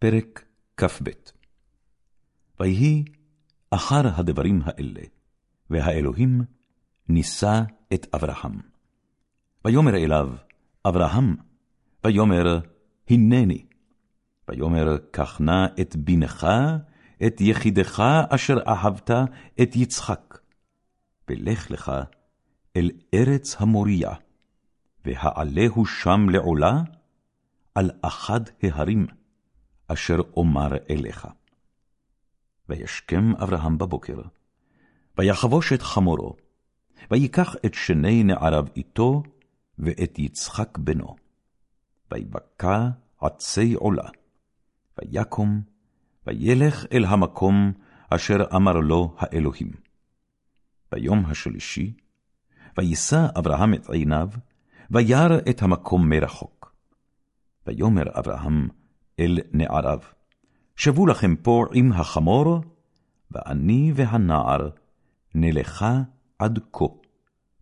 פרק כ"ב ויהי אחר הדברים האלה, והאלוהים נישא את אברהם. ויאמר אליו, אברהם, ויאמר, הנני. ויאמר, קח נא את בנך, את יחידך אשר אהבת, את יצחק, ולך לך אל ארץ המוריה, והעלהו שם לעולה, על אחד ההרים, אשר אומר אליך. וישכם אברהם בבוקר, ויחבוש את חמורו, ויקח את שני נעריו איתו, ואת יצחק בנו. ויבקע עצי עולה, ויקום, וילך אל המקום אשר אמר לו האלוהים. ביום השלישי, וישא אברהם את עיניו, וירא את המקום מרחוק. ויאמר אברהם אל נעריו, שבו לכם פה עם החמור, ואני והנער נלכה עד כה,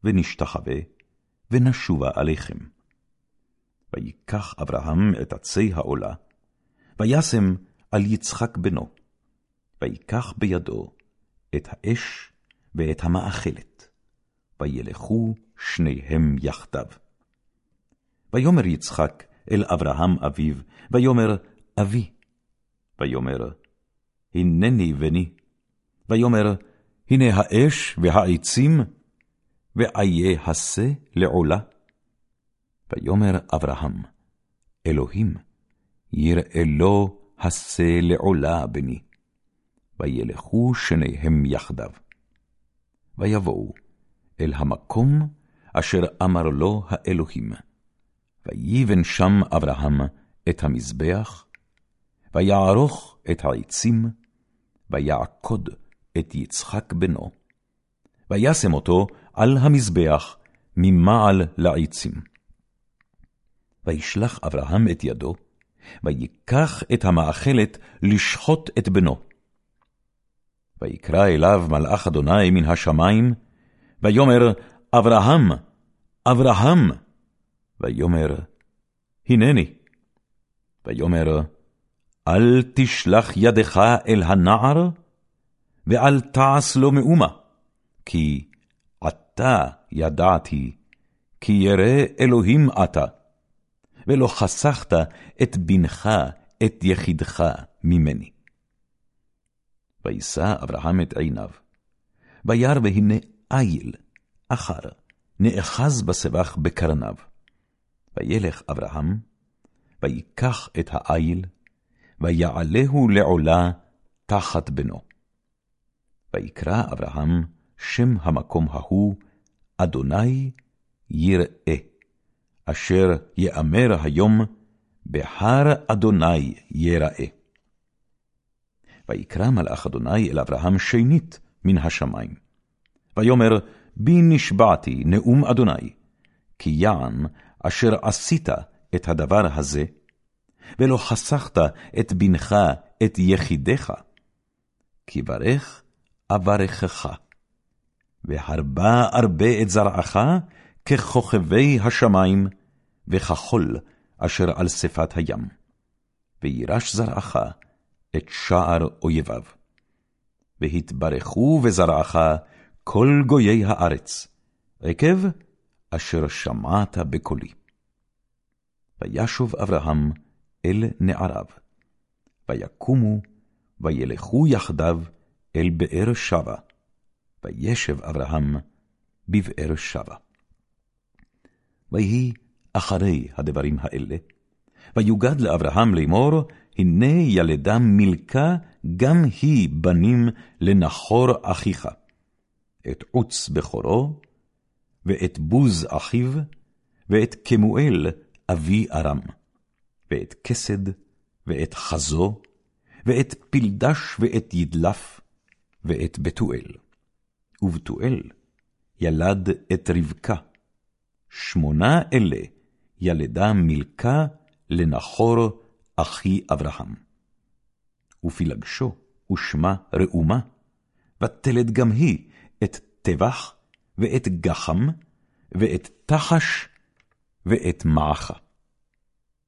ונשתחווה, ונשובה עליכם. ויקח אברהם את עצי העולה, וישם על יצחק בנו, ויקח בידו את האש ואת המאכלת, וילכו שניהם יחדיו. ויאמר יצחק אל אברהם אביו, ויאמר, אבי. ויאמר, הנני בני. ויאמר, הנה האש והעצים, ואיה השה לעולה. ויאמר אברהם, אלוהים, יראה לו השה לעולה בני. וילכו שניהם יחדיו. ויבואו אל המקום אשר אמר לו האלוהים. ויבן שם אברהם את המזבח, ויערוך את העצים, ויעקוד את יצחק בנו, וישם אותו על המזבח ממעל לעצים. וישלח אברהם את ידו, ויקח את המאכלת לשחוט את בנו. ויקרא אליו מלאך אדוני מן השמיים, ויאמר, אברהם, אברהם, ויאמר, הנני. ויאמר, אל תשלח ידך אל הנער, ואל תעש לו מאומה, כי עתה ידעתי, כי ירא אלוהים אתה, ולא חסכת את בנך, את יחידך ממני. וישא אברהם את עיניו, וירא והנה איל, אחר, נאחז בסבך בקרניו. וילך אברהם, ויקח את העיל, ויעלהו לעולה תחת בנו. ויקרא אברהם שם המקום ההוא, אדוני יראה, אשר יאמר היום, בהר אדוני יראה. ויקרא מלאך אדוני אל אברהם שנית מן השמיים. ויאמר, בי נשבעתי נאום אדוני, כי יען אשר עשית את הדבר הזה, ולא חסכת את בנך, את יחידך, כי ברך אברכך, והרבה ארבה את זרעך ככוכבי השמיים, וכחול אשר על שפת הים. וירש זרעך את שער אויביו. והתברכו בזרעך כל גויי הארץ, עקב אשר שמעת בקולי. וישוב אברהם אל נעריו, ויקומו, וילכו יחדיו אל באר שבה, וישב אברהם בבאר שבה. ויהי אחרי הדברים האלה, ויוגד לאברהם לאמור, הנה ילדה מילכה גם היא בנים לנחור אחיך, את עוץ בכורו, ואת בוז אחיו, ואת כמואל אבי ארם, ואת כסד, ואת חזו, ואת פלדש, ואת ידלף, ואת בתואל. ובתואל ילד את רבקה. שמונה אלה ילדה מילכה לנחור אחי אברהם. ופילגשו ושמה ראומה, ותלד גם היא את טבח, ואת גחם, ואת תחש, ואת מעכה.